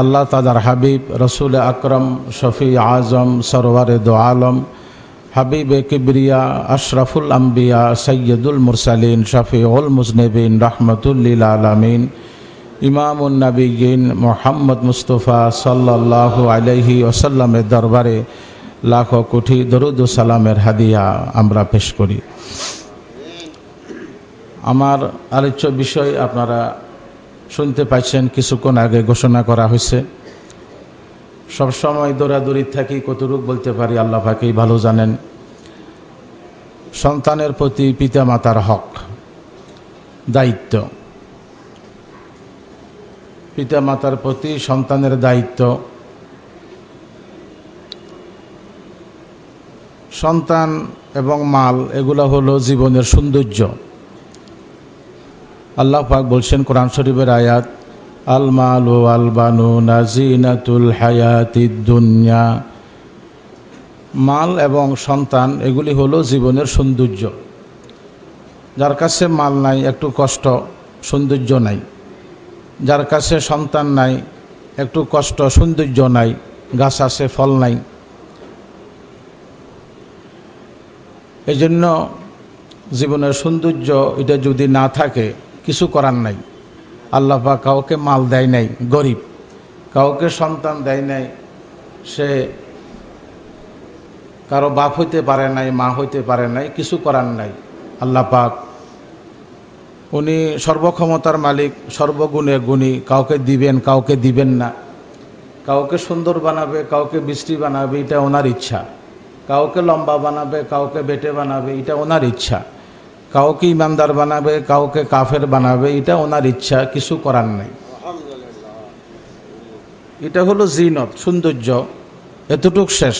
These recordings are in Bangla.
আল্লাহ তাদার হাবিব, রসুল আকরম, শফি আজম, সরওয়ার দো আলম, হাবিব এ কিবরিয়া, আশরাফুল আম্বিয়া সৈয়দুল মুরসালিন শফি শফিউল মুজনবিন রহমতুল্লিল আলমিন ইমামুন্নবীন মোহাম্মদ মুস্তফা সাল্লাহ আলহি ওসাল্লামের দরবারে লাখো কোটি দরুদ সালামের হাদিয়া আমরা পেশ করি। আমার আলোচ্য বিষয় আপনারা শুনতে পাচ্ছেন, কিছুক্ষণ আগে ঘোষণা করা হয়েছে। সবসময় দৌড়াদৌড়ি থাকি, কতটুক বলতে পারি, আল্লাহ পাকেই ভালো জানেন। সন্তানের প্রতি পিতা মাতার হক, দায়িত্ব। পিতা মাতার প্রতি সন্তানের দায়িত্ব। সন্তান এবং মাল, এগুলো হলো জীবনের সৌন্দর্য। আল্লাহ পাক বলছেন কোরআন শরীফের আয়াত, আল মাল ও আল বানু নাজিনাতুল হায়াতি দুনিয়া। মাল এবং সন্তান, এগুলি হলো জীবনের সৌন্দর্য। যার কাছে মাল নাই, একটু কষ্ট, সৌন্দর্য নাই। যার কাছে সন্তান নাই, একটু কষ্ট, সৌন্দর্য নাই। গাছ আছে, ফল নাই। এই জন্য জীবনের সৌন্দর্য, এটা যদি না থাকে কিছু করার নাই। আল্লাপা কাউকে মাল দেয় নাই, গরিব। কাউকে সন্তান দেয় নাই, সে কারও বাপ হইতে পারে নাই, মা হইতে পারে নাই, কিছু করার নাই। আল্লাহ পাক উনি সর্বক্ষমতার মালিক, সর্বগুণে গুণী, কাউকে দিবেন কাউকে দিবেন না। কাউকে সুন্দর বানাবে, কাউকে বৃষ্টি বানাবে, এটা ওনার ইচ্ছা। কাউকে লম্বা বানাবে, কাউকে বেটে বানাবে, এটা ওনার ইচ্ছা। কাউকে ইমানদার বানাবে কাউকে কাফের বানাবে এটা ওনার ইচ্ছা কিছু করার নেই। এটা হলো জিনত সৌন্দর্য এতটুক শেষ।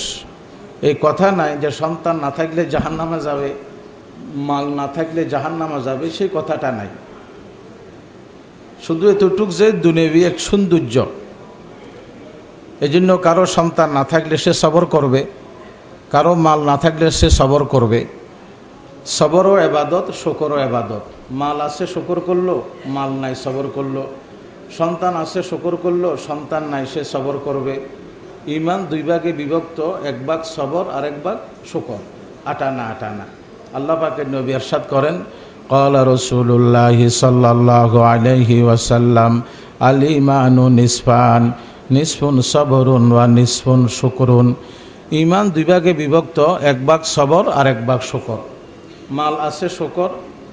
এই কথা নাই যে সন্তান না থাকলে জাহান নামা যাবে মাল না থাকলে জাহান নামা যাবে সেই কথাটা নাই। শুধু এতটুক যে দুনেবি এক সৌন্দর্য। এই জন্য কারও সন্তান না থাকলে সে সবর করবে কারও মাল না থাকলে সে সবর করবে। সবরও এবাদত শকরও এবাদত মাল আছে শকর করলো মাল নাই সবর করলো সন্তান আছে শকর করলো সন্তান নাই সে সবর করবে ইমান দুই ভাগে বিভক্ত এক ভাগ সবর আর এক ভাগ শকর আটানা আটানা আল্লাহ পাকের নবী আরশাদ করেন قال رسول الله صلى الله عليه وسلم الإيمان نصفان نصف صبر ونصف شكر ইমান দুই ভাগে বিভক্ত এক ভাগ সবর আর এক ভাগ শকর মাল আছে শকর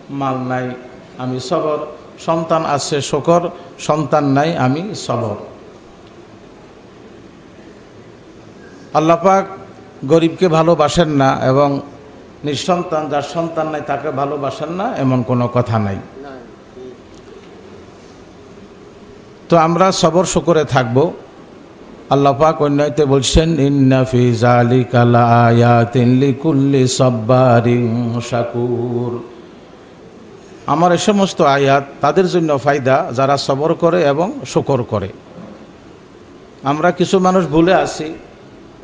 মাল নাই আমি সবর। সন্তান আছে শকর সন্তান নাই আমি সবর। আল্লাপাক গরিবকে ভালোবাসেন না এবং নিঃসন্তান যার সন্তান নাই তাকে ভালোবাসেন না এমন কোনো কথা নাই। তো আমরা সবর শকরে থাকব। আল্লাপাক অন্যায়তে বলছেন ইন্নাফি জালিকা লায়াতিন লিকুল্লি শাকুর। আমার এ সমস্ত আয়াত তাদের জন্য ফায়দা, যারা সবর করে এবং শকর করে। আমরা কিছু মানুষ ভুলে আসি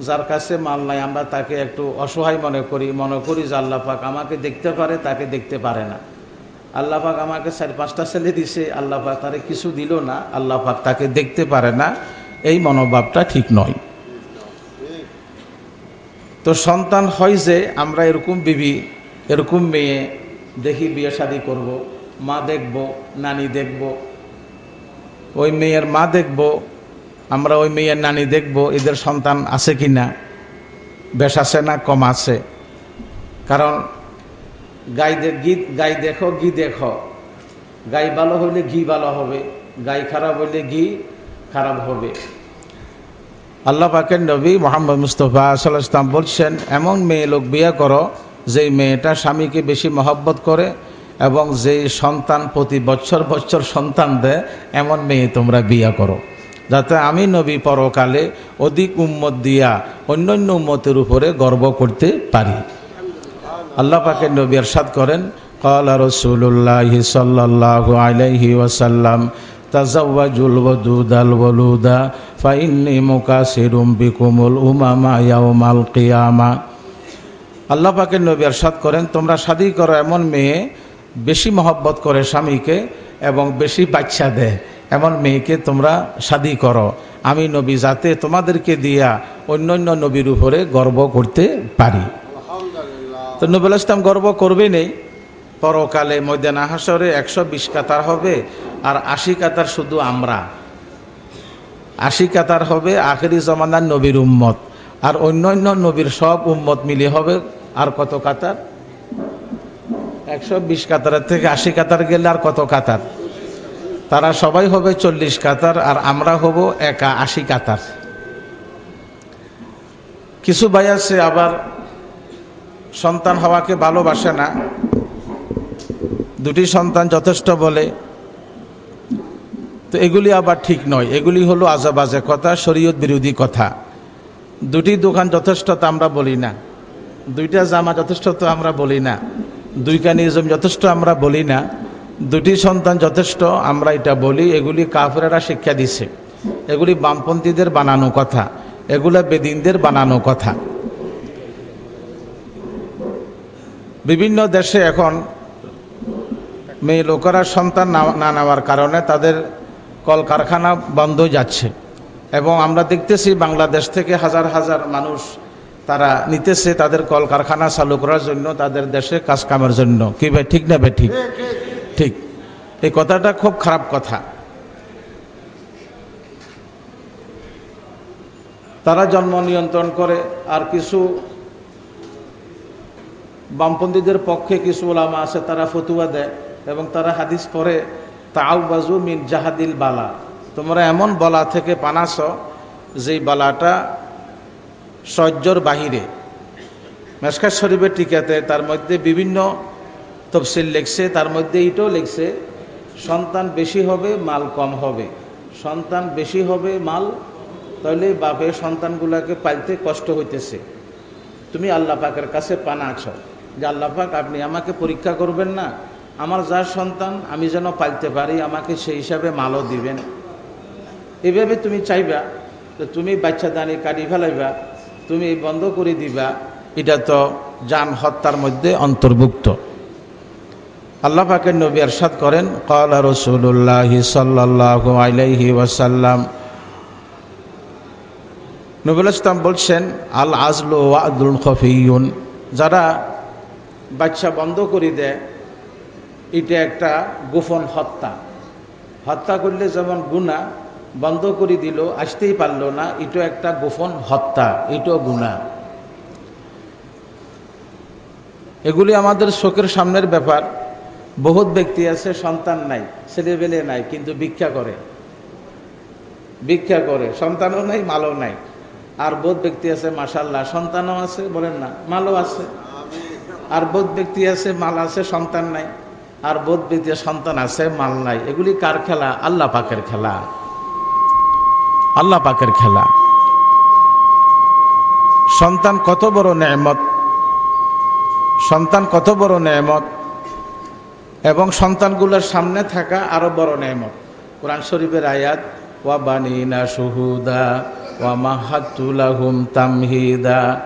যার কাছে মাল নাই, আমরা তাকে একটু অসহায় মনে করি মনে করি যে আল্লাহ পাক আমাকে দেখতে পারে, তাকে দেখতে পারে না। আল্লাহ পাক আমাকে চার পাঁচটা ছেলে দিছে, আল্লাহ পাক তারে কিছু দিল না, আল্লাহ পাক তাকে দেখতে পারে না। এই মনোভাবটা ঠিক নয়। তো সন্তান হয় যে আমরা এরকম বিবি, এরকম মেয়ে, দেখি বিয়ে শাদি করব, মা দেখব, নানি দেখব, ওই মেয়ের মা দেখব, আমরা ওই মেয়ের নানি দেখব, এদের সন্তান আছে কি না বেশ আছে না কম আছে। কারণ গাই গীত গাই দেখো ঘি দেখো। গাই ভালো হইলে ঘি ভালো হবে, গাই খারাপ হইলে ঘি খারাপ হবে। আল্লাহ পাকের নবী মোহাম্মদ মুস্তফা সাল্লাহ ইসলাম বলছেন, এমন মেয়ে লোক বিয়ে করো, যেই মেয়েটা স্বামীকে বেশি মহব্বত করে এবং যেই সন্তান প্রতি বছর বছর সন্তান দেয়, এমন মেয়ে তোমরা বিয়ে করো। যাতে আমি নবী পরকালে অধিক উম্মত দিয়া অন্যান্য উম্মতের উপরে গর্ব করতে পারি। আল্লাহ পাকের নবী এরশাদ করেন কলা রসুল্লাহ সাল্লাহ আলাইহি ওয়াসাল্লাম تزوجوا الودود الولود فإني مكاسر بكم الأمم يوم القيامة আল্লাহ পাকের নবী এরশাদ করেন তোমরা শাদি করো এমন মেয়ে বেশি মহব্বত করে স্বামীকে এবং বেশি বাচ্চা দেয় এমন মেয়েকে তোমরা শাদি করো আমি নবী যাতে তোমাদেরকে দিয়া অন্য অন্য নবীর উপরে গর্ব করতে পারি তো নবুল ইসলাম গর্ব করবে নেই পরকালে ময়দান হাসরে একশো বিশ কাতার হবে আর আশি কাতার শুধু আমরা। আশি কাতার হবে আখেরি জমানার নবীর উম্মত। আর অন্য অন্য নবীর সব উম্মত মিলে হবে আর কত কাতার? একশো বিশ কাতারের থেকে আশি কাতার গেলে আর কত কাতার? তারা সবাই হবে চল্লিশ কাতার আর আমরা হব একা আশি কাতার। কিছু ভাই আছে আবার সন্তান হওয়াকে ভালোবাসে না। দুটি সন্তান যথেষ্ট বলে, তো এগুলি আবার ঠিক নয়। এগুলি হলো আজাবাজে কথা, শরীয়ত বিরোধী কথা। দুটি দোকান যথেষ্ট তা আমরা বলি না। দুইটা জামা যথেষ্ট তো আমরা বলি না। দুই কানিজম যথেষ্ট আমরা বলি না। দুটি সন্তান যথেষ্ট আমরা এটা বলি, এগুলি কাফেরা শিক্ষা দিছে। এগুলি বামপন্থীদের বানানো কথা। এগুলো বেদিনদের বানানো কথা। বিভিন্ন দেশে এখন মেয়ে লোকেরা সন্তান না নেওয়ার কারণে তাদের কলকারখানা বন্ধ যাচ্ছে। এবং আমরা দেখতেছি বাংলাদেশ থেকে হাজার হাজার মানুষ তারা নিতেছে তাদের কলকারখানা চালু করার জন্য, তাদের দেশে কাজ কামের জন্য। কি ভাই, ঠিক না ভাই, ঠিক? ঠিক। এই কথাটা খুব খারাপ কথা। তারা জন্ম নিয়ন্ত্রণ করে আর কিছু বামপন্থীদের পক্ষে কিছু ওলামা আছে, তারা ফতুয়া দেয়। এবং তারা হাদিস পরে তাও বাজু মিন জাহাদিল বালা। তোমরা এমন বলা থেকে পানাস যেই বালাটা সহ্যর বাহিরে। মেসকার শরীফের টিকাতে তার মধ্যে বিভিন্ন তফসিল লেখছে, তার মধ্যে এটাও লেখছে, সন্তান বেশি হবে, মাল কম হবে। সন্তান বেশি হবে, মাল, তাহলে বাপের সন্তানগুলাকে পাইতে কষ্ট হইতেছে। তুমি আল্লাহ পাকের কাছে পানা আছো। যে আল্লাহ পাক, আপনি আমাকে পরীক্ষা করবেন না? আমার যার সন্তান, আমি যেন পাইতে পারি, আমাকে সেই হিসাবে মালও দিবেন। এভাবে তুমি চাইবা তো তুমি বাচ্চা দানি কাটি ফেলাইবা, তুমি বন্ধ করে দিবা, এটা তো যান হত্যার মধ্যে অন্তর্ভুক্ত। আল্লাহ পাকের নবী আরশাদ করেন কলা রসুল্লাহ সাল্লাহ ওয়াসাল্লাম। নবুল ইসলাম বলছেন আল আজল ওয়াদুল খফিউন যারা বাচ্চা বন্ধ করে দেয় এটা একটা গোপন হত্যা। হত্যা করলে যেমন গুণা বন্ধ করে দিল, আসতেই পারল না এটা একটা গোপন হত্যা, এটাও গুণা এগুলি আমাদের শোকের সামনের ব্যাপার। বহুত ব্যক্তি আছে, সন্তান নাই, ছেলেবেলে নাই, কিন্তু ভিক্ষা করে। ভিক্ষা করে, সন্তানও নাই, মালও নাই। আর বোধ ব্যক্তি আছে মাসাল্লাহ সন্তানও আছে, বলেন না, মালও আছে। আর বোধ ব্যক্তি আছে, মাল আছে, সন্তান নাই। আর বোধ ব্যক্তি সন্তান আছে, মাল নাই। এগুলি কার খেলা? আল্লাহ পাকের খেলা। আল্লাহ পাকের খেলা। সন্তান কত বড় নেমত সন্তান কত বড় নেমত এবং সন্তানগুলোর সামনে থাকা আরও বড় নেমত কোরআন শরীফের আয়াত, ওয়া বানিনা সুহুদা ওয়া মাহাতুলাহুম তামহিদা।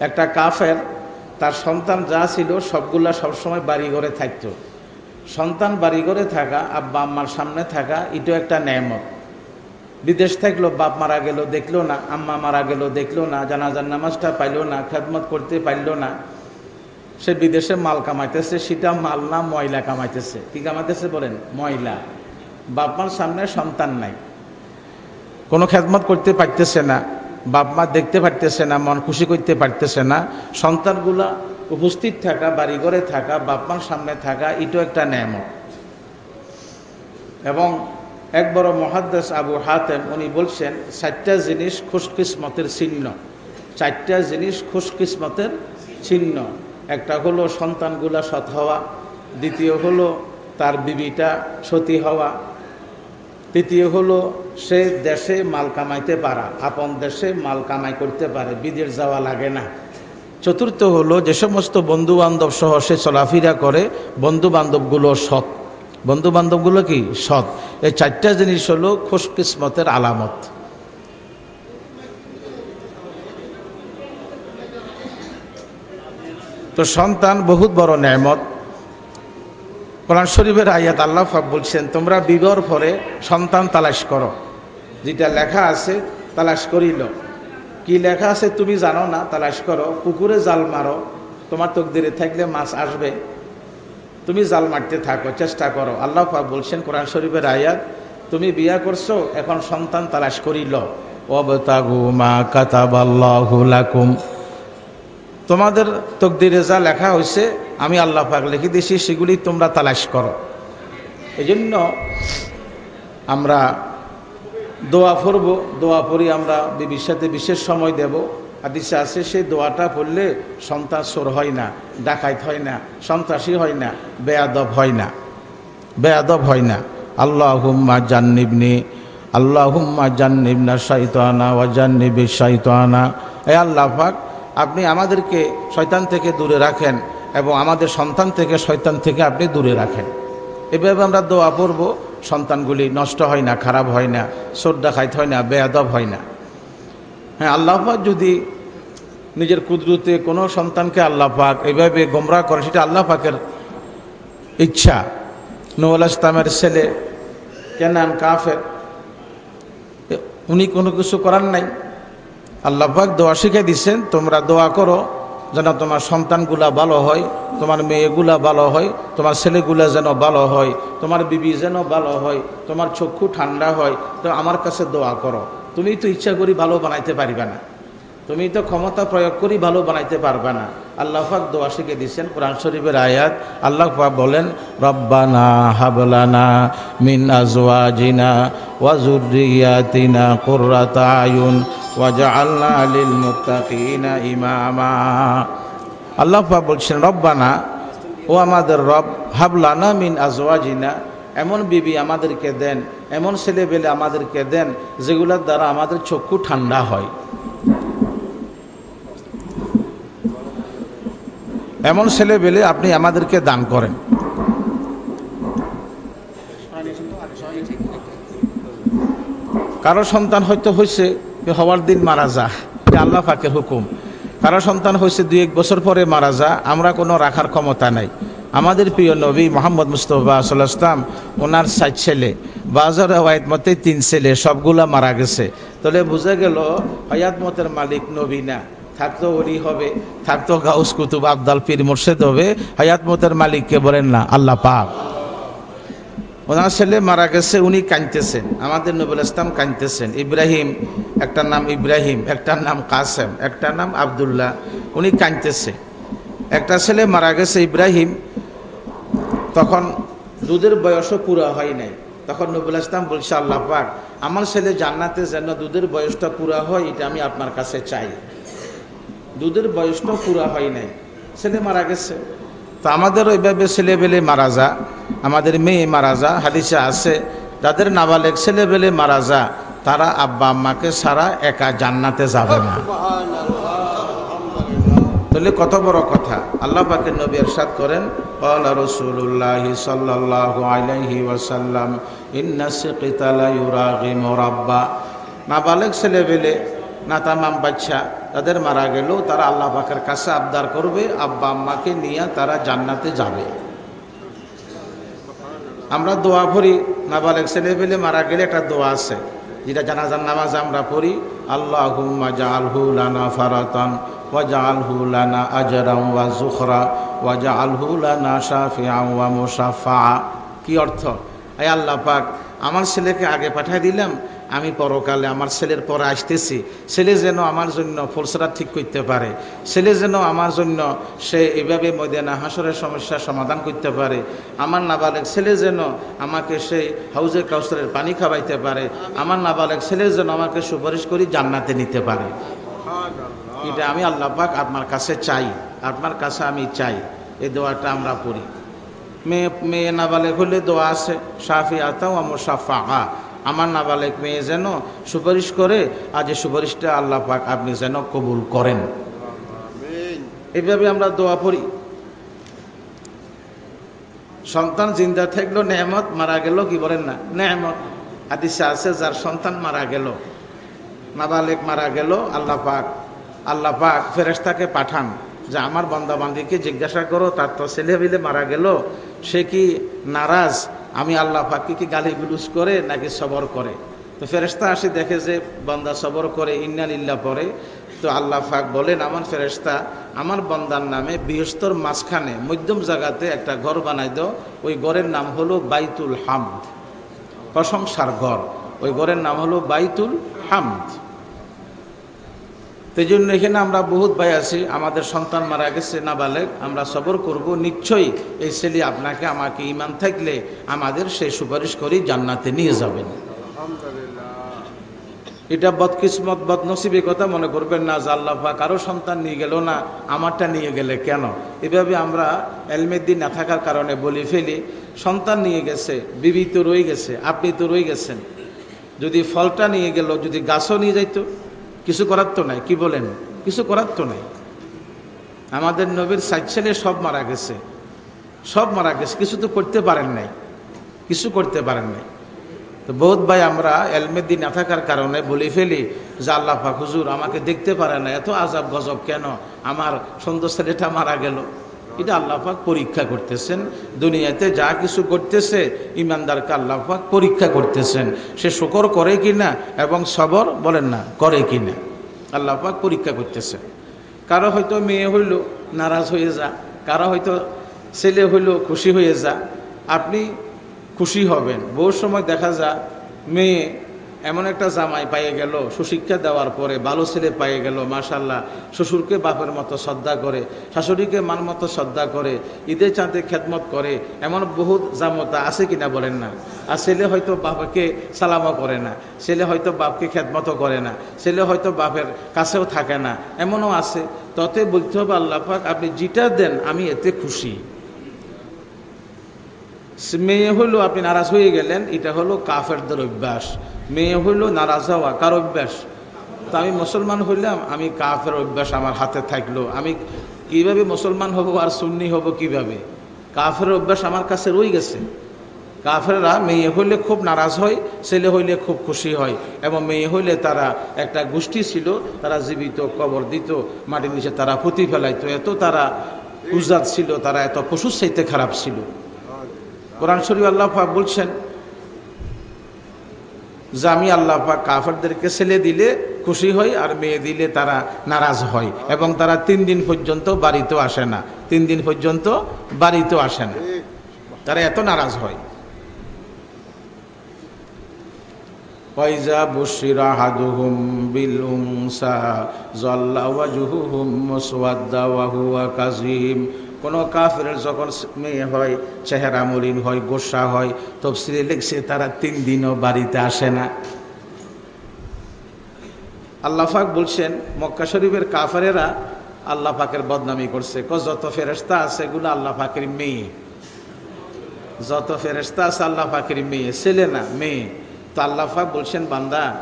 একটা কাফের, তার সন্তান যা ছিল, সবগুলা সবসময় বাড়ি ঘরে থাকতো। সন্তান বাড়ি ঘরে থাকা, আব্বা আম্মার সামনে থাকা, এটাও একটা নেমত বিদেশ থাকল বাপ মারা গেল, দেখল না, আম্মা মারা গেল, দেখল না, জানাজার নামাজটা পাইলো না, খেদমত করতে পারল না। সে বিদেশে মাল কামাইতেছে, সেটা মাল না, ময়লা কামাইতেছে। কি কামাইতেছে বলেন? ময়লা। বাপ মার সামনে সন্তান নাই। কোনো খেদমত করতে পারতেছে না, বাপ মা দেখতে পারতেছে না, মন খুশি করতে পারতেছে না। সন্তানগুলা উপস্থিত থাকা, বাড়িঘরে থাকা বাপ মার সামনে থাকা, এটাও একটা নেমত এবং এক বড় মহাদ্দাস আবু হাতেম, উনি বলছেন, চারটা জিনিস খুশকিসমতের চিহ্ন চারটা জিনিস খুশকিসমতের চিহ্ন একটা হলো সন্তানগুলা সৎ হওয়া, দ্বিতীয় হলো তার বিবিটা সতী হওয়া, তৃতীয় হলো সে দেশে মাল কামাইতে পারা, আপন দেশে মাল কামাই করতে পারে, বিদেশ যাওয়া লাগে না। চতুর্থ হলো যে সমস্ত বন্ধু বান্ধব সহ সে চলাফেরা করে বন্ধু বান্ধবগুলো সৎ। বন্ধু বান্ধবগুলো কি? সৎ। এই চারটা জিনিস হলো খুশকিসমতের আলামত। তো সন্তান বহুত বড় ন্যামত। কোরআন শরীফের আয়াত আল্লাহ পাক বলছেন, তোমরা বিগর পরে সন্তান তালাশ করো। যেটা লেখা আছে তালাশ করিল। কি লেখা আছে তুমি জানো না? তালাশ করো। পুকুরে জাল মারো। তোমার তকদিরে থাকলে মাছ আসবে। তুমি জাল মারতে থাকো, চেষ্টা করো। আল্লাহ বলছেন কোরআন শরীফের আয়াত, তুমি বিয়া করছ, এখন সন্তান তালাশ করিল। তোমাদের তকদিরে যা লেখা হয়েছে আমি আল্লাহ পাক লিখে দিয়েছি সেগুলি তোমরা তালাশ করো। এই জন্য আমরা দোয়া পড়ব দোয়া পড়ি আমরা বিবির সাথে বিশেষ সময় দেব। হাদিসে আছে, সেই দোয়াটা পড়লে সন্তান সোর হয় না ডাকাইত হয় না, সন্ত্রাসী হয় না, বেয়াদব হয় না, বেয়াদব হয় না। আল্লাহ হুম্মা জান্নিবনি আল্লাহ জান্নিবনা শাইতানা ওয়া জান্নিবি শাইতানা। এ আল্লাহ পাক, আপনি আমাদেরকে শয়তান থেকে দূরে রাখেন এবং আমাদের সন্তান থেকে শয়তান থেকে আপনি দূরে রাখেন। এভাবে আমরা দোয়া পড়ব, সন্তানগুলি নষ্ট হয় না, খারাপ হয় না, শ্রদ্ধা খাইতে হয় না, বেয়াদব হয় না। হ্যাঁ আল্লাহ পাক যদি নিজের কুদরতে কোনো সন্তানকে আল্লাহ পাক এভাবে গোমরা করে, সেটা আল্লাহ পাকের ইচ্ছা। নৌল ইসলামের ছেলে, কেনান কাফের উনি কোনো কিছু করার নাই। আল্লাহ পাক দোয়া শিখে দিচ্ছেন তোমরা দোয়া করো। যেন তোমার সন্তানগুলা ভালো হয়, তোমার মেয়েগুলা ভালো হয়, তোমার ছেলেগুলা যেন ভালো হয়, তোমার বিবি যেন ভালো হয়, তোমার চক্ষু ঠান্ডা হয়, তো আমার কাছে দোয়া করো। তুমি তো ইচ্ছা করি ভালো বানাইতে পারিবে না। তুমি তো ক্ষমতা প্রয়োগ করি ভালো বানাইতে পারবে না। আল্লাহ পাক দোয়া শিখে দিচ্ছেন কোরআন শরীফের আয়াত। আল্লাহ বলেন, রব্বানা হাবলানা মিন আজওয়াজিনা ওয়াজুরিয়াতিনা কুররাতা আয়ুন ওয়াজআলনা লিল মুত্তাকিনা ইমামা। আল্লাহ বলছেন, রব্বানা, ও আমাদের রব হাবলানা মিন আজওয়াজিনা, এমন বিবি আমাদেরকে দেন, এমন ছেলেবেলে আমাদেরকে দেন, যেগুলোর দ্বারা আমাদের চক্ষু ঠান্ডা হয়। এমন ছেলেবেলে আপনি আমাদেরকে দান করেন। কারও সন্তান হয়তো হয়েছে হওয়ার দিন মারা যা আল্লাহ ফাঁকের হুকুম। কারও সন্তান হয়েছে দুই এক বছর পরে মারা যা, আমরা কোনো রাখার ক্ষমতা নাই। আমাদের প্রিয় নবী মোহাম্মদ মুস্তফা সাল্লাম ওনার সাত ছেলে, বাজার ওয়াইদ মতে তিন ছেলে, সবগুলা মারা গেছে। তাহলে বুঝে গেল, হয়াত মতের মালিক নবী না। থাকতো ওলি হবে থাকতো গাউস কুতুব আবদাল পীর মোর্শেদ হবে। হায়াত মতের মালিককে বলেন না, আল্লাহ পাক। ওনার ছেলে মারা গেছে, উনি কাঁদতেছেন। আমাদের নবুল ইসলাম কাঁদতেছেন। ইব্রাহিম একটার নাম ইব্রাহিম একটার নাম কাসেম একটার নাম আবদুল্লাহ, উনি কাঁদতেছে। একটা ছেলে মারা গেছে, ইব্রাহিম, তখন দুধের বয়সও পুরা হয় নাই। তখন নবুল ইসলাম বলছে, আল্লাহ পাক, আমার ছেলে জান্নাতে যেন দুধের বয়সটা পুরা হয়, এটা আমি আপনার কাছে চাই। দুধের বয়সটা পুরা হয় নাই ছেলে মারা গেছে তো আমাদের ওইভাবে ছেলেবেলে মারা যা আমাদের মেয়ে মারা যা হাদিসে আছে যাদের নাবালেক ছেলেবেলে মারা যা তারা আব্বা আম্মাকে সারা একা জান্নাতে যাবে না তাহলে কত বড় কথা আল্লাহ পাকের নবী এরশাদ করেন قال رسول الله صلى الله عليه وسلم إن السقط لا يراغم ربا নাবালেক ছেলেবেলে নাতামাম বাচ্চা তাদের মারা গেলেও তারা আল্লাহ পাকের কাছে আবদার করবে, আব্বা আম্মাকে নিয়ে তারা জান্নাতে যাবে। আমরা দোয়া পড়ি, নাবালেক ছেলে পেলে মারা গেলে একটা দোয়া আছে, যেটা জানাজার নামাজ আমরা পড়ি আল্লাহ হুম্মা জাআলহু লানা ফারাতান, ওয়া জাআলহু লানা আজরান, ওয়া জুখরা, ওয়া জাআলহু লানা শাফিআন, ওয়া মুশাফা কি অর্থ? আল্লাহ পাক, আমার ছেলেকে আগে পাঠিয়ে দিলাম আমি পরকালে আমার ছেলের পরে আসতেছি। ছেলে যেন আমার জন্য ফলসরা ঠিক করতে পারে। ছেলে যেন আমার জন্য সে এভাবে ময়দানা হাসরের সমস্যার সমাধান করতে পারে। আমার নাবালেক ছেলে যেন আমাকে সেই হাউজে কাউসারের পানি খাওয়াইতে পারে। আমার নাবালেক ছেলে যেন আমাকে সুপারিশ করি জান্নাতে নিতে পারে। এটা আমি আল্লাহ পাক আপনার কাছে চাই। আপনার কাছে আমি চাই। এই দোয়াটা আমরা পড়ি। মেয়ে মেয়ে নাবালেক হলে দোয়া আছে সাফি আতাও আমার সাফা আমার নাবালেক মেয়ে যেন সুপারিশ করে আজ এই সুপারিশটা আল্লাহ পাক আপনি যেন কবুল করেন। এইভাবে আমরা দোয়া পড়ি। সন্তান জিন্দা থাকল নেহমত মারা গেল কি বলেন না? নেহমত হাদিসে আছে যার সন্তান মারা গেল নাবালেক মারা গেল আল্লাহ পাক আল্লাহ পাক ফেরেস্তাকে পাঠান যে আমার বান্দা বান্দিকে জিজ্ঞাসা করো তার তো ছেলে মারা গেল সে কি নারাজ? আমি আল্লাহ পাককে কি গালি গুলুস করে নাকি সবর করে? তো ফেরেস্তা আসি দেখে যে বান্দা সবর করে ইন্নালিল্লাহ পরে। তো আল্লাহ ফাক বলেন, আমার ফেরেস্তা আমার বন্দার নামে বৃহস্তর মাঝখানে, মধ্যম জায়গাতে একটা ঘর বানাই দাও। ওই ঘরের নাম হলো বাইতুল হামদ। প্রশংসার ঘর। ওই ঘরের নাম হলো বাইতুল হামদ। সেই জন্য এখানে আমরা বহুত ভাই আছি আমাদের সন্তান মারা গেছে না বালে আমরা সবর করব। নিশ্চয়ই এই ছেলে আপনাকে আমাকে ইমান থাকলে আমাদের সেই সুপারিশ করেই জান্নাতে নিয়ে যাবেন। এটা বদকিসমত বদনসিবের কথা মনে করবেন না যে আল্লাহ কারও সন্তান নিয়ে গেল না আমারটা নিয়ে গেলে কেন? এভাবে আমরা এলমেদ্দিন না থাকার কারণে বলি ফেলি সন্তান নিয়ে গেছে বিবি তো রয়ে গেছে আপনি তো রয়ে গেছেন। যদি ফলটা নিয়ে গেল যদি গাছও নিয়ে যাইতো কিছু করার তো নাই, কি বলেন? কিছু করার তো নাই। আমাদের নবীর সাইড ছেলে সব মারা গেছে। সব মারা গেছে, কিছু তো করতে পারেন নাই। কিছু করতে পারেন নাই। তো বহুত ভাই, আমরা এলমেদি না থাকার কারণে বলি ফেলি যে আল্লাহ হুজুর আমাকে দেখতে পারে না, এত আজাব গজব কেন? আমার সুন্দর ছেলেটা মারা গেল। এটা আল্লাহ পাক পরীক্ষা করতেছেন। দুনিয়াতে যা কিছু করতেছে, ইমানদারকে আল্লাহ পাক পরীক্ষা করতেছেন। সে শকর করে কি না এবং সবর বলেন না, করে কি না আল্লাহ পাক পরীক্ষা করতেছেন। কারও হয়তো মেয়ে হইল, নারাজ হয়ে যা। কারও হয়তো ছেলে হইল, খুশি হয়ে যা। আপনি খুশি হবেন। বহু সময় দেখা যায়, মেয়ে এমন একটা জামাই পাইয়ে গেল, সুশিক্ষা দেওয়ার পরে ভালো ছেলে পাইয়ে গেল মাশাল্লাহ শ্বশুরকে বাপের মতো শ্রদ্ধা করে, শাশুড়িকে মান মতো শ্রদ্ধা করে, ঈদের চাঁদে খেদমত করে, এমন বহুত জামতা আছে কিনা বলেন না। আর ছেলে হয়তো বাবাকে সালামও করে না, ছেলে হয়তো বাপকে খেদমতও করে না, ছেলে হয়তো বাপের কাছেও থাকে না, এমনও আছে। ততে বলতে হবে আল্লাহ পাক, আপনি যেটা দেন আমি এতে খুশি। মেয়ে হইল আপনি নারাজ হয়ে গেলেন, এটা হলো কাফেরদের অভ্যাস। মেয়ে হইল নারাজ হওয়া, কার অভ্যাস? তো আমি মুসলমান হইলাম, আমি কাফের অভ্যাস আমার হাতে থাকল। আমি কীভাবে মুসলমান হব আর সুন্নি হব কীভাবে? কাফের অভ্যাস আমার কাছে রয়ে গেছে। কাফেররা মেয়ে হইলে খুব নারাজ হয়, ছেলে হইলে খুব খুশি হয়। এবং মেয়ে হইলে তারা একটা গোষ্ঠী ছিল, তারা জীবিত, কবর দিত, মাটির নিচে তারা পুঁতি ফেলাইতো। এত তারা উজাত ছিল, তারা এত পশুর চাইতে খারাপ ছিল। কোরআন শরীফ আল্লাহ পাক বলছেন, যে আমি আল্লাহ পাক কাফেরদেরকে ছেলে দিলে খুশি হয় আর মেয়ে দিলে তারা নারাজ হয় এবং তারা তিন দিন পর্যন্ত বাড়িতেও আসে না। তিন দিন পর্যন্ত বাড়িতেও আসে না। তারা এত নারাজ হয় কাযীম। কোন কাফের যখন মেয়ে হয়, চেহারা মলিন হয়, গোসা হয়, তফসিলে লিখছে তারা তিন দিনও বাড়িতে আসে না। আল্লাহাক বলছেন, মক্কা শরীফের কাফারেরা আল্লাহ পাকের বদনামি করছে। ক যত ফেরেস্তা আছে, এগুলো আল্লাহ মেয়ে। যত ফেরেস্তা আছে, আল্লাহ পাকের মেয়ে। ছেলে না, মেয়ে। তো আল্লাহ বলছেন, বান্দা,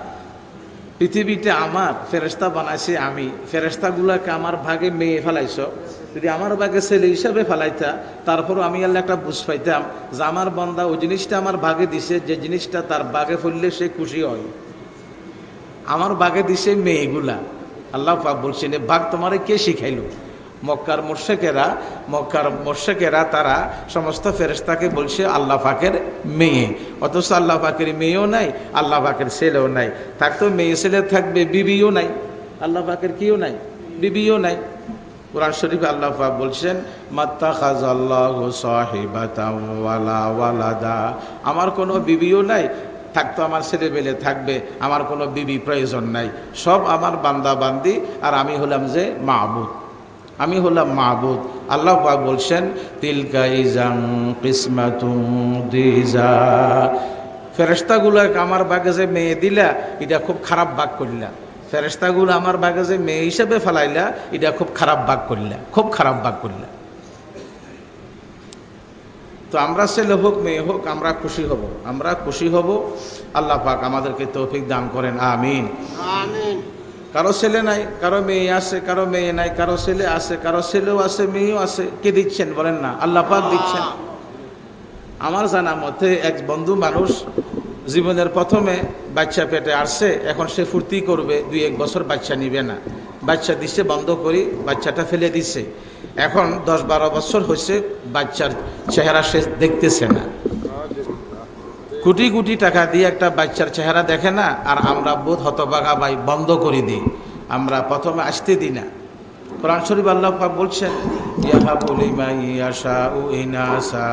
পৃথিবীতে আমার ফেরেস্তা বানাইছি আমি। ফেরেস্তাগুলোকে আমার ভাগে মেয়ে ফেলাইছ। যদি আমার ভাগে ছেলে হিসাবে ফেলাইতা, তারপরও আমি আল্লাহ একটা বুঝ পাইতাম যে আমার বন্দা ওই জিনিসটা আমার ভাগে দিছে, যে জিনিসটা তার বাগে ফেললে সে খুশি হয়। আমার বাগে দিছে মেয়েগুলা। আল্লাহ পাক বলছেন ভাগ তোমারে কে শিখাইলো? মক্কার মোর্শেকেরা মক্কার মোর্শেকেরা তারা সমস্ত ফেরেস্তাকে বলছে, আল্লাহ পাকের মেয়ে। অথচ আল্লাহ পাকের মেয়েও নাই, আল্লাহ পাকের ছেলেও নাই। থাকতো মেয়ে ছেলে থাকবে, বিবিও নাই। আল্লাহ পাকের কেউ নাই, বিবিও নাই। কোরআন শরীফ আল্লাহ বলছেন আমার কোনো বিবিও নাই থাকতো আমার ছেলে বেলে থাকবে, আমার কোনো বিবি প্রয়োজন নাই। সব আমার বান্দা বান্দি আর আমি হলাম যে মাহবুদ আমি হলাম মাহবুদ আল্লাহ বলছেন, তিলকা ইজাং কিসমাতুম দিজা। ফেরেস্তাগুলোকে আমার বাগে যে মেয়ে দিলা, এটা খুব খারাপ বাক করলা। ফেরেস্তাগুলো আমার বাগে যে মেয়ে হিসেবে ফেলাইলা এটা খুব খারাপ বাক করলা খুব খারাপ বাক করলা। তো আমরা ছেলে হোক মেয়ে হোক আমরা খুশি হব আমরা খুশি হব। আল্লাহ পাক আমাদেরকে তৌফিক দান করেন আমিন। আমিন। কারও ছেলে নাই কারও মেয়ে আছে কারও মেয়ে নাই কারও ছেলে আছে কারও ছেলেও আছে মেয়েও আছে কে দিচ্ছেন বলেন না? আল্লাহ পাক দিচ্ছেন। আমার জানা মতে এক বন্ধু মানুষ জীবনের প্রথমে বাচ্চা পেটে আসছে, এখন সে ফুর্তি করবে, দুই এক বছর বাচ্চা নিবে না। বাচ্চা দিছে, বন্ধ করি, বাচ্চাটা ফেলে দিছে। এখন দশ বারো বছর হয়েছে, বাচ্চার চেহারা সে দেখতেছে না। কোটি কোটি টাকা দিয়ে একটা বাচ্চার চেহারা দেখে না, আর আমরা বোধ হতবাগা ভাই বন্ধ করে দিই। আমরা প্রথমে আসতে দিই না। কোরআন শরীফ আল্লাহ পাক বলছেন, ইয়াহাবু লিমান ইয়াশাউ ইনাসা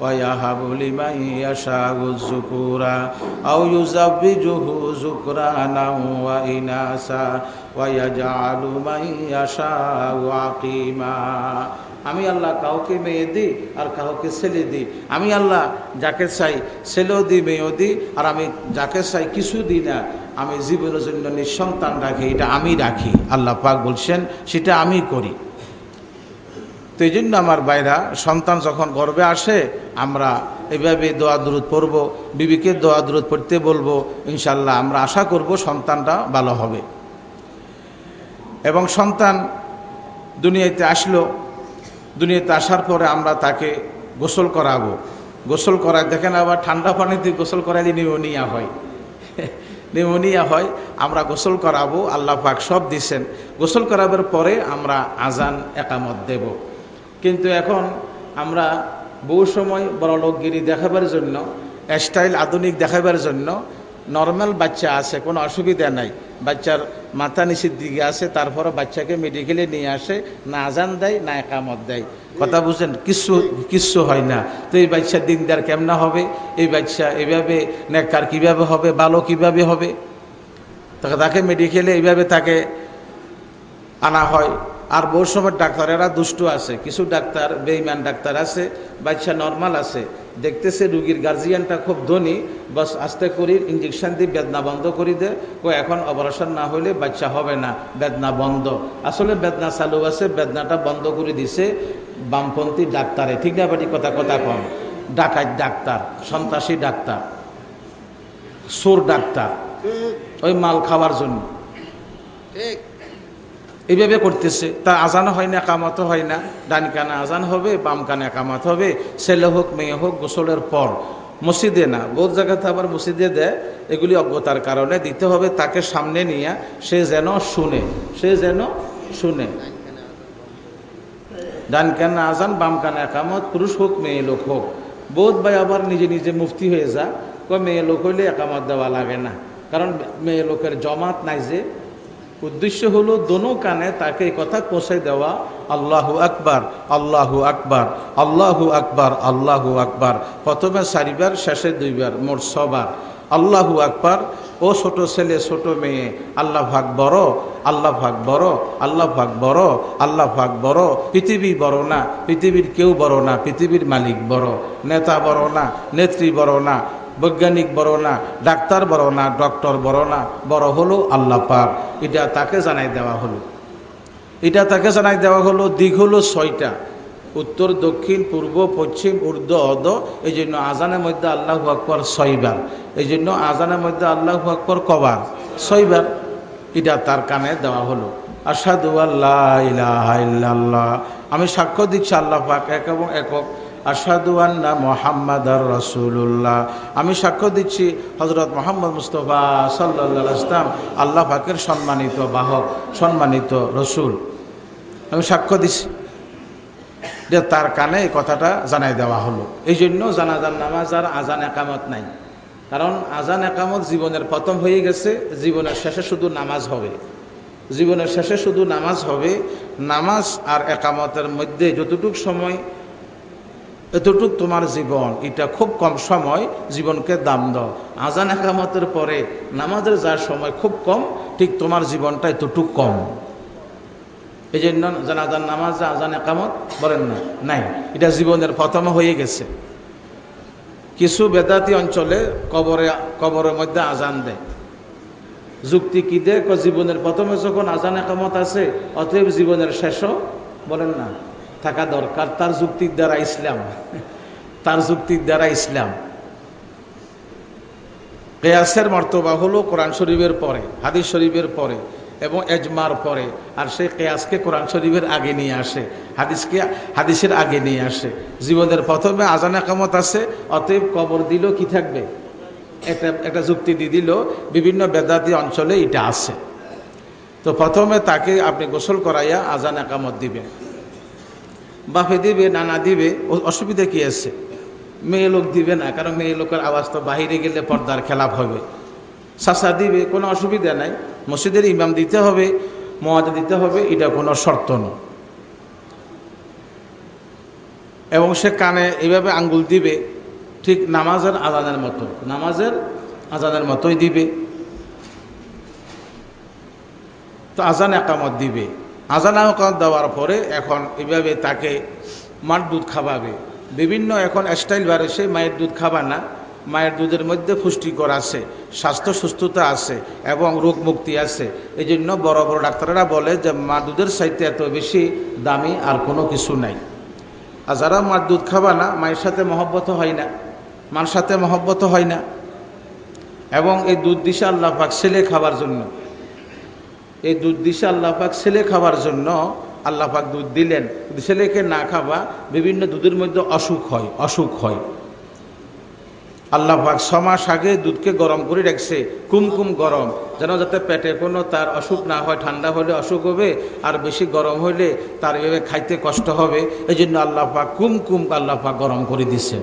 ওয়া ইয়াহাবু লিমান ইয়াশাউ যুকুরা আও ইউযাব্বিজুহু যুকরানা ওয়া ইনাসা ওয়া ইয়াজআলু মান ইয়াশাউ আকিমা। আমি আল্লাহ কাউকে মেয়ে দিই আর কাউকে ছেলে দিই। আমি আল্লাহ যাকে চাই ছেলেও দিই, মেয়েও দিই। আর আমি যাকে চাই কিছু দিই না। আমি জীবনের জন্য নিঃসন্তান রাখি, এটা আমি রাখি। আল্লাহ পাক বলছেন, সেটা আমি করি। তো এই জন্য আমার বাইরা সন্তান যখন গর্বে আসে, আমরা এভাবে দোয়া দূরত পড়ব, বিবিকে দোয়া দূরত পড়তে বলব ইনশাল্লাহ আমরা আশা করব সন্তানটা ভালো হবে। এবং সন্তান দুনিয়াতে আসলো, দুনিয়াতে আসার পরে আমরা তাকে গোসল করাবো। গোসল করায় দেখেন আবার ঠান্ডা পানিতে গোসল করাইলে নিউমোনিয়া হয়। নিউমোনিয়া হয়, আমরা গোসল করাবো, আল্লাহ পাক সব দিছেন। গোসল করাবার পরে আমরা আজান একামত দেব। কিন্তু এখন আমরা বহু সময় বড় লোকগিরি দেখাবার জন্য, স্টাইল আধুনিক দেখাবার জন্য নর্মাল বাচ্চা আছে, কোনো অসুবিধা নাই। বাচ্চার মাথা নিচের দিকে আছে তারপরে বাচ্চাকে মেডিকেলে নিয়ে আসে, না আজান দেয়, না একামত দেয়। কথা বুঝছেন? কিছু কিচ্ছু হয় না। তো এই বাচ্চার দিনদার কেমনা হবে? এই বাচ্চা এইভাবে নেকার কীভাবে হবে? ভালো কীভাবে হবে? তাকে মেডিকেলে এইভাবে তাকে আনা হয়। আর বহু সময় ডাক্তারেরা দুষ্টু আছে। কিছু ডাক্তার বেইমান ডাক্তার আছে বাচ্চা নর্মাল আছে। দেখতেছে রুগীর গার্জিয়ানটা খুব ধনী বাস আস্তে করি ইঞ্জেকশন দিয়ে বেদনা বন্ধ করি দে। ও এখন অপারেশন না হলে বাচ্চা হবে না বেদনা বন্ধ। আসলে বেদনা চালু আছে বেদনাটা বন্ধ করে দিছে বামপন্থী ডাক্তারে। ঠিক না বাড়ি কথা কথা কম ডাকাত ডাক্তার সন্ত্রাসী ডাক্তার সোর ডাক্তার ওই মাল খাওয়ার জন্য। ঠিক। এইভাবে করতেছে। তা আজান হয় না কামাত হয় না। ডান কানে আজান হবে, বাম কানে কামাত হবে। ছেলে হোক, মেয়ে হোক, গোসলের পর। মসজিদে না, বহুত জায়গাতে আবার মসজিদে দেয়, এগুলি অজ্ঞতার কারণে দিতে হবে, তাকে সামনে নিয়ে সে যেন শুনে, সে যেন শুনে। ডান কানে আজান, বাম কানে একামত, পুরুষ হোক, মেয়ে লোক হোক। বোধ ভাই আবার নিজে নিজে মুফতি হয়ে যা মেয়ে লোক হইলে একামত দেওয়া লাগে না। কারণ মেয়ে লোকের জমাত নাই যে উদ্দেশ্য হলো দোনো কানে তাকে কথা পৌঁছে দেওয়া, আল্লাহু আকবার আল্লাহু আকবার আল্লাহু আকবার আল্লাহু আকবার। প্রথমে চারিবার, শেষে দুইবার, মোট ছবার। আল্লাহু আকবার, ও ছোট ছেলে, ছোট মেয়ে, আল্লাহ ভাগ বড়, আল্লাহ ভাগ বড়, আল্লাহ ভাগ বড়, আল্লাহ ভাগ বড়, পৃথিবী বড় না, পৃথিবীর কেউ বড় না, পৃথিবীর মালিক বড়, নেতা বড় না, নেত্রী বড় না বৈজ্ঞানিক বড় না, ডাক্তার বড় না, ডক্টর বড় না, বড় হলো আল্লাহ পাক। এটা তাকে জানাই দেওয়া হলো। এটা তাকে জানাই দেওয়া হলো, দিক হলো ছয়টা। উত্তর, দক্ষিণ, পূর্ব, পশ্চিম, ঊর্ধ্ব অদ এই জন্য আজানের মধ্যে আল্লাহ আকবর ছয়বার। এই জন্য আজানের মধ্যে আল্লাহ আকবর কবার? ছয়বার। এটা তার কানে দেওয়া হলো। আসাদু আল্লাহ আমি সাক্ষ্য দিচ্ছি আল্লাহ পাক, এক এবং একক। আমি সাক্ষ্য দিচ্ছি হজরত মোহাম্মদ মুস্তফা সাল্লা ইসলাম আল্লাহ পাকের সম্মানিত বাহক, সম্মানিত রসুল। আমি সাক্ষ্য দিচ্ছি যে তার কানে এই কথাটা জানাই দেওয়া হলো। এই জন্য জানাজান নামাজ আর আজান একামত নাই। কারণ আজান একামত জীবনের প্রথম হয়ে গেছে, জীবনের শেষে শুধু নামাজ হবে। জীবনের শেষে শুধু নামাজ হবে, নামাজ আর একামতের মধ্যে যতটুক সময় এতটুক তোমার জীবন। এটা খুব কম সময় জীবনকে দাম দাও। আজান একামতের পরে নামাজের যার সময় খুব কম, ঠিক তোমার জীবনটা এতটুক কম। এই জন্য জানাজান নামাজ, আজান একামত বলেন না, নাই। এটা জীবনের প্রথম হয়ে গেছে। কিছু বেদাতি অঞ্চলে কবরে, কবরের মধ্যে আজান দেয়। যুক্তি কি দেয়? জীবনের প্রথমে যখন আজান একামত আছে, অতএব জীবনের শেষও বলেন না। থাকা দরকার, তার যুক্তির দ্বারা ইসলাম। তার যুক্তির দ্বারা ইসলাম। কেয়াসের মর্তবা হলো কোরআন শরীফের পরে, হাদিস শরীফের পরে এবং এজমার পরে, আর সেই কেয়াসকে কোরআন শরীফের আগে নিয়ে আসে, হাদিসকে, হাদিসের আগে নিয়ে আসে। জীবনের প্রথমে আজান একামত আছে, অতএব কবর দিল কি থাকবে? একটা একটা যুক্তি দিয়ে দিল, বিভিন্ন বেদাতি অঞ্চলে এটা আছে। তো প্রথমে তাকে আপনি গোসল করাইয়া আজান একামত দিবেন। বাফে দিবে, নানা দিবে অসুবিধা কি আছে? মেয়ে লোক দিবে না, কারণ মেয়ে লোকের আওয়াজ তো বাহিরে গেলে পর্দার খেলাপ হবে। সাসা দিবে, কোনো অসুবিধা নাই। মসজিদের ইমাম দিতে হবে মহাজ দিতে হবে, এটা কোনো শর্ত নয় এবং সে কানে এইভাবে আঙ্গুল দিবে, ঠিক নামাজের আজানের মতো, নামাজের আজানের মতোই দিবে। তো আজান একামত দিবে। আজান একামত দেওয়ার পরে এখন এভাবে তাকে মার দুধ খাওয়াবে। বিভিন্ন এখন স্টাইল বাড়েছে মায়ের দুধ খাবা না, মায়ের দুধের মধ্যে পুষ্টিকর আছে, স্বাস্থ্য সুস্থতা আছে এবং রোগ মুক্তি আছে। এই জন্য বড় বড় ডাক্তাররা বলে যে, মা দুধের সাইতে এত বেশি দামি আর কোনো কিছু নাই। আর যারা মার দুধ খাবা না, মায়ের সাথে মহব্বত হয় না, মার সাথে মহব্বত হয় না। এবং এই দুধ দিশা আল্লাহ পাক ছেলে খাবার জন্য। এই দুধ দিশা আল্লাহ পাক ছেলে খাবার জন্য। আল্লাহ পাক দুধ দিলেন। ছেলেকে না খাবা বিভিন্ন দুধের মধ্যে অসুখ হয় অসুখ হয়। আল্লাহ পাক ছমাস আগে দুধকে গরম করে রাখছে, কুমকুম গরম, যেন যাতে পেটে কোনো তার অসুখ না হয়, ঠান্ডা হলে অসুখ হবে, আর বেশি গরম হলে তার এভাবে খাইতে কষ্ট হবে। এই জন্য আল্লাহ পাক কুমকুম আল্লাহ পাক গরম করে দিছে।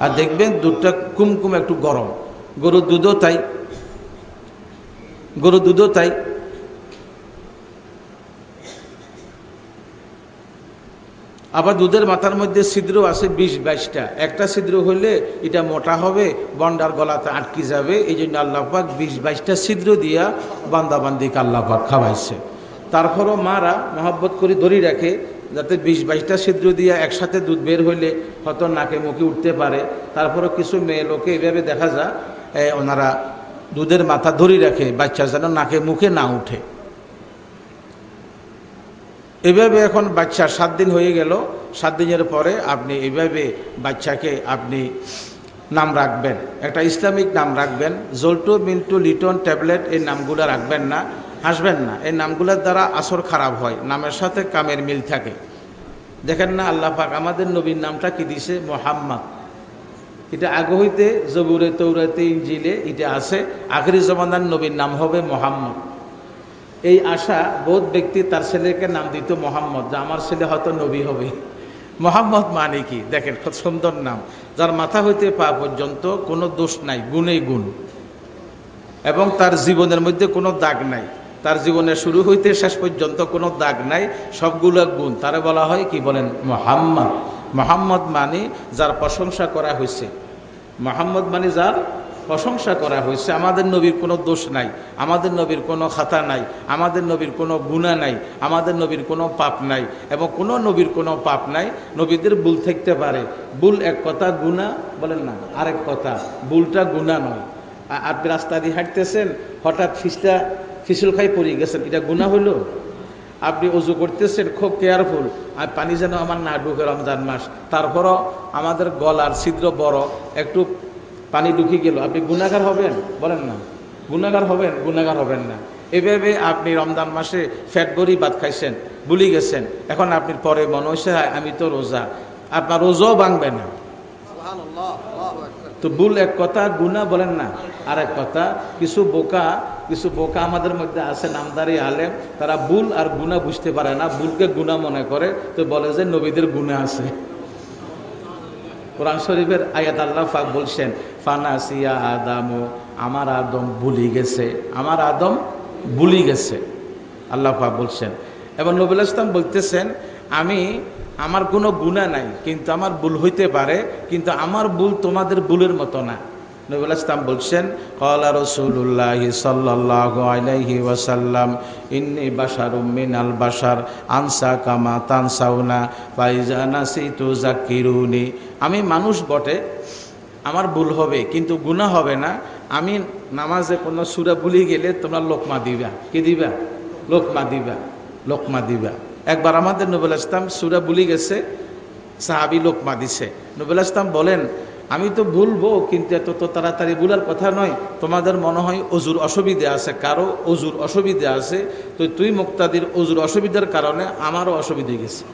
আর দেখবেন দুধটা কুমকুম একটু গরম। গরুর দুধও তাই। গরুর দুধও তাই। আবার দুধের মাথার মধ্যে ছিদ্র আছে বিশ, বাইশটা। একটা ছিদ্র হলে এটা মোটা হবে বন্ডার গলাতে আটকে যাবে। এই জন্য আল্লাপাক বিশ, বাইশটা ছিদ্র দিয়া বান্দাবান্দিকে আল্লাপাক খাওয়াইছে। তারপরও মারা মহাব্বত করে ধরি রাখে, যাতে বিশ, বাইশটা ছিদ্র দিয়া একসাথে দুধ বের হইলে হয়তো নাকে মুখে উঠতে পারে। তারপরও কিছু মেয়ে লোকে এভাবে দেখা যায় ওনারা দুধের মাথা ধরি রাখে, বাচ্চা যেন নাকে মুখে না উঠে। এভাবে এখন বাচ্চা সাত দিন হয়ে গেল। সাত দিনের পরে আপনি এভাবে বাচ্চাকে আপনি নাম রাখবেন। একটা ইসলামিক নাম রাখবেন। জল্টু, মিন্টু, লিটন, ট্যাবলেট এই নামগুলো রাখবেন না, হাসবেন না। এই নামগুলোর দ্বারা আসর খারাপ হয়, নামের সাথে কামের মিল থাকে। দেখেন না আল্লাহ পাক আমাদের নবীর নামটা কি দিছে? মোহাম্মদ। এটা আগে হইতে, জবুরে, তৌরাতে ইঞ্জিলে এটা আছে। আখরি জমানার নবীর নাম হবে মোহাম্মদ। এই আশা বোধ ব্যক্তি তার ছেলেকে নাম দিত মোহাম্মদ, যে আমার ছেলে হয়তো নবী হবে। মোহাম্মদ মানে কি? দেখেন, খুব সুন্দর নাম। যার মাথা হইতে পা পর্যন্ত কোনো দোষ নাই গুণেই গুণ। এবং তার জীবনের মধ্যে কোনো দাগ নাই। তার জীবনের শুরু হইতে শেষ পর্যন্ত কোনো দাগ নাই, সবগুলো গুণ। তারা বলা হয় কি বলেন? মোহাম্মদ। মোহাম্মদ মানে যার প্রশংসা করা হয়েছে মোহাম্মদ মানে যার প্রশংসা করা হয়েছে। আমাদের নবীর কোনো দোষ নাই, আমাদের নবীর কোনো খাতা নাই, আমাদের নবীর কোনো গুণা নাই, আমাদের নবীর কোনো পাপ নাই এবং কোনো নবীর কোনো পাপ নাই। নবীদের ভুল থাকতে পারে। ভুল এক কথা গুণা বলেন না, আরেক কথা, ভুলটা গুণা নয়। আপনি রাস্তা দিয়ে হাঁটতেছেন, হঠাৎ ফিসটা, ফিসুল খাই পড়ে গেছেন, এটা গুণা হইল আপনি উজু করতেছেন, খুব কেয়ারফুল আর পানি যেন আমার না ঢুকে রমজান মাস। তারপরও আমাদের গলার ছিদ্র বড়, একটু পানি ঢুকে গেল। আপনি গুণাগার হবেন? বলেন না। গুণাগার হবেন? গুণাগার হবেন না। এভাবে আপনি রমজান মাসে ফ্যাট বড়ি ভাত খাইছেন ভুলি গেছেন। এখন আপনি পরে মনে হয়েছে আমি তো রোজা। আপনার রোজাও ভাঙবে না। তো ভুল এক কথা গুণা বলেন না। আর এক কথা কিছু বোকা কিছু বোকা আমাদের মধ্যে আছে নামদারি আলেম। তারা ভুল আর গুণা বুঝতে পারে না। ভুলকে গুণা মনে করে। তো বলে যে নবীদের গুণা আছে। কোরআন শরীফের আয়াত আল্লাহ ফাক বলছেন ফানাসিয়া আদামো আমার আদম ভুলি গেছে আমার আদম ভুলি গেছে আল্লাহ ফাক বলছেন। এবং নবুল ইসলাম বলতেছেন, আমি, আমার কোনো গুণা নাই, কিন্তু আমার ভুল হইতে পারে, কিন্তু আমার ভুল তোমাদের ভুলের মতো না। নবুল ইসলাম বলছেন, কলা রসুল্লাহ সাল্লাহ আলাইহি ওয়াসাল্লাম, ইন্নি বাসার উম্মিন আল বাসার আনসা কামা তানসাউনা ফাইজানা সিতু জাকিরুনি আমি মানুষ বটে, আমার ভুল হবে, কিন্তু গুণা হবে না। আমি নামাজে কোনো সুরা ভুলি গেলে তোমরা লোকমা দিবা। কি দিবা? লোকমা দিবা লোকমা দিবা। একবার আমাদের নবুল ইসলাম সুরা ভুলি গেছে, সাহাবি লোকমা দিছে। নবুল ইসলাম বলেন আমি তো ভুলবো কিন্তু এত তো তাড়াতাড়ি ভুলার কথা নয়। তোমাদের মনে হয় অজুর অসুবিধে আছে? কারও অজুর অসুবিধে আছে? তো তুই মুক্তাদির অজুর অসুবিধার কারণে আমারও অসুবিধে গেছে।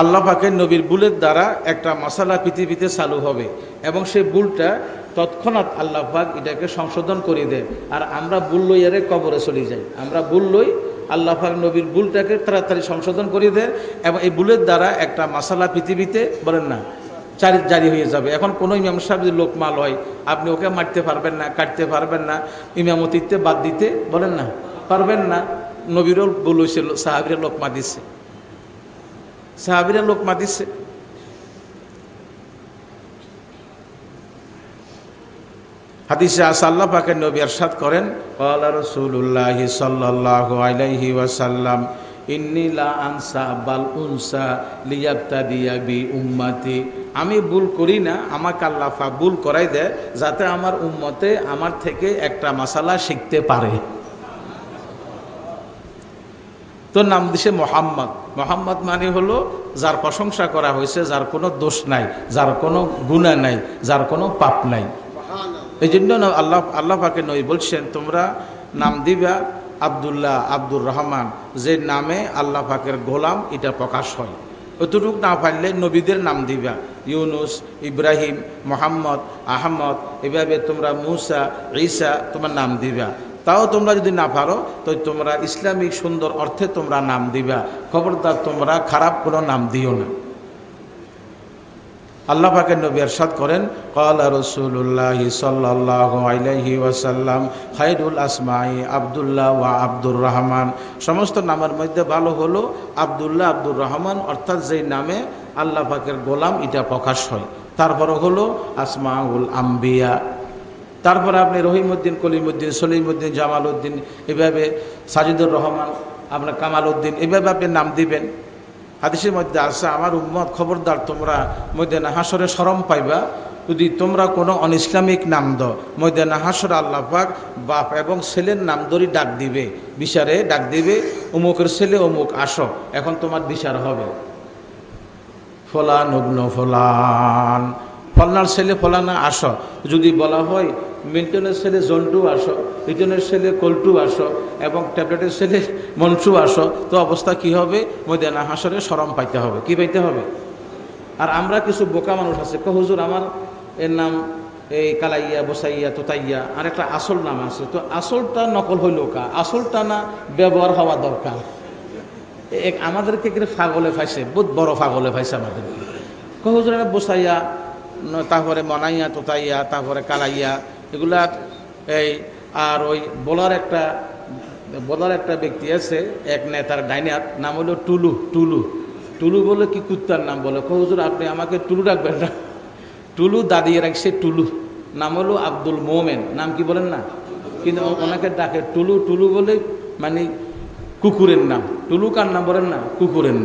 আল্লাহ পাকের নবীর বুলের দ্বারা একটা মশালা পৃথিবীতে চালু হবে এবং সেই বুলটা তৎক্ষণাৎ আল্লাহ পাক এটাকে সংশোধন করে দেয়। আর আমরা বুল লইয়ারে কবরে চলে যাই। আমরা বুল লই আল্লাহ পাক নবীর ভুলটাকে তাড়াতাড়ি সংশোধন করে দেন এবং এই ভুলের দ্বারা একটা মাসালা পৃথিবীতে, বলেন না, চারি, জারি হয়ে যাবে। এখন কোনো ইমাম সাহেব যদি লোকমাল হয়, আপনি ওকে মারতে পারবেন না, কাটতে পারবেন না, ইমামতিতে বাদ দিতে, বলেন না, পারবেন না। নবীরও বুল হয়েছিল, সাহাবিরা লোকমা দিচ্ছে সাহাবিরা লোকমা দিচ্ছে হাদিসে আসাল্লাহ পাকের নবী আরশাদ করেন, ক্বালা রাসূলুল্লাহ সাল্লাল্লাহু আলাইহি ওয়াসাল্লাম, ইন্নী লা আনসা বাল উনসা লিয়াবতাদিয়া বি উম্মতি। আমি ভুল করি না, আমাকে আল্লাহ পাক ভুল করাই দেয়, যাতে আমার উম্মতে আমার থেকে একটা মাসালা শিখতে পারে। তো নাম দিছে মোহাম্মদ। মোহাম্মদ মানে হলো, যার প্রশংসা করা হয়েছে, যার কোনো দোষ নাই, যার কোনো গুণা নাই, যার কোনো পাপ নাই। এই জন্য আল্লাহ আল্লাহ পাকে নই বলছেন, তোমরা নাম দিবা আবদুল্লাহ আব্দুর রহমান, যে নামে আল্লাহ পাকের গোলাম, এটা প্রকাশ হয়। অতটুক না পারলে নবীদের নাম দিবা। ইউনুস, ইব্রাহিম, মোহাম্মদ, আহমদ, এভাবে তোমরা মুসা, ঈসা, তোমার নাম দিবা। তাও তোমরা যদি না পারো, তো তোমরা ইসলামিক সুন্দর অর্থে তোমরা নাম দিবা। খবরদার তোমরা খারাপ কোনো নাম দিও না। আল্লাহ পাকের নবী আরশাদ করেন, ক্বালা রাসূলুল্লাহ সাল্লাল্লাহু আলাইহি ওয়াসাল্লাম, খায়রুল আসমাই আব্দুল্লাহ ওয়া আব্দুর রহমান। সমস্ত নামের মধ্যে ভালো হলো আব্দুল্লাহ আব্দুর রহমান, অর্থাৎ যেই নামে আল্লাহ পাকের গোলাম, এটা প্রকাশ হয়। তারপরে হলো আসমাউল আম্বিয়া। তারপরে আপনি রহিমউদ্দিন, কলিমউদ্দিন, সলিমউদ্দিন জামাল উদ্দিন এভাবে সাজিদুর রহমান আপনার কামাল উদ্দিন এভাবে আপনি নাম দিবেন। হাদিসের মধ্যে আছে, আমার উম্মত খবরদার, তোমরা ময়দানা হাসরে সরম পাইবা। যদি তোমরা কোনো অনইসলামিক নাম দ ময়দানা হাসর আল্লাহ পাক বাপ এবং ছেলের নাম ধরি ডাক দিবে, বিচারে ডাক দিবে, অমুকের ছেলে অমুক আসো, এখন তোমার বিচার হবে। ফলান উবন ফলান। ফলনার ছেলে ফলানা আসো। যদি বলা হয় মিল্টনের ছেলে জন্টু আসো রিটনের ছেলে কল্টু আসো, এবং ট্যাবলেটের ছেলে মন্টু আসো, তো অবস্থা কি হবে? ময়দানা হাসরে সরম পাইতে হবে। কি পাইতে হবে? আর আমরা কিছু বোকা মানুষ আছে। কো হুজুর, আমার এর নাম এই কালাইয়া, বসাইয়া, তোতাইয়া, আর একটা আসল নাম আছে। তো আসলটা নকল হইল কা? আসলটা না ব্যবহার হওয়া দরকার? এক আমাদেরকে কিন্তু ফাগলে ফাইছে, বহুত বড় ফাগলে ফাইছে আমাদের। হুজুর, এটা বসাইয়া, তারপরে মনাইয়া, তোতাইয়া, তারপরে কালাইয়া এগুলা এই, আর ওই বলার একটা বলার একটা ব্যক্তি আছে, এক নেতার ডাইনার, নাম হলো টুলু টুলু। টুলু বলে কি কুত্তার নাম বলে? হুজুর, আপনি আমাকে টুলু ডাকবেন না। টুলু দাদিয়ে রাখছে টুলু, নাম হলো আব্দুল মোমেন। নাম কি বলেন না? কিন্তু ওনাকে ডাকে টুলু টুলু বলে মানে কুকুরের নাম। টুলু কার নাম বলেন না? কুকুরের নাম।